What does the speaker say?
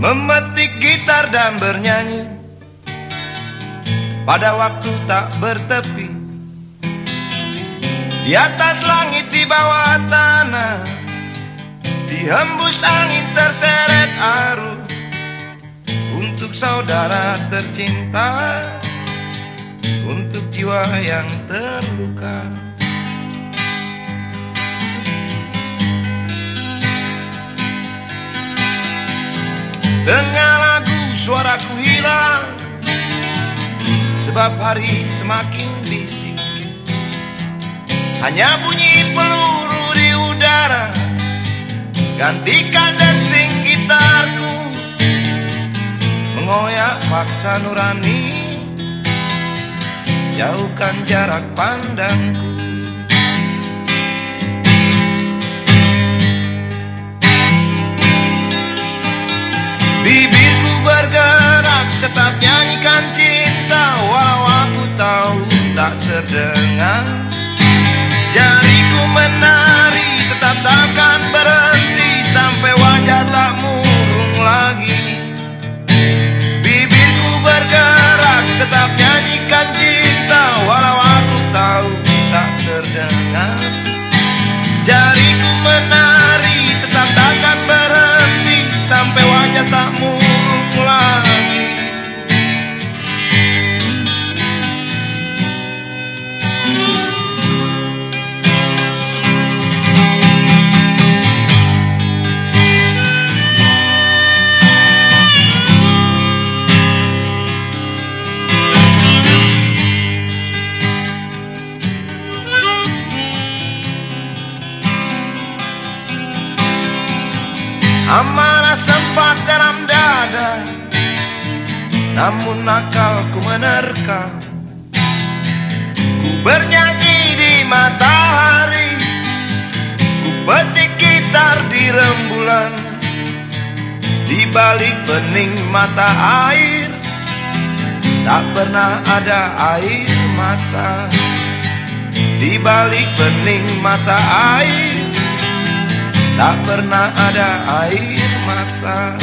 Memetik gitar dan bernyanyi. Pada waktu tak bertepi Di atas langit di bawah tanah Dihembus angin terseret arus. Untuk saudara tercinta Untuk jiwa yang terluka Dengar lagu suaraku hilang. Sebab hari semakin bising. Hanya bunyi peluru di udara. Gantikan denting gitarku. Mengoyak paksa nurani. Jauhkan jarak pandangku the bum, yeah. Amarah sempat dalam dada Namun akalku menerka. Ku bernyanyi di matahari Ku petik gitar di rembulan. Di balik bening mata air Tak pernah ada air mata. Di balik bening mata air Tak pernah ada air mata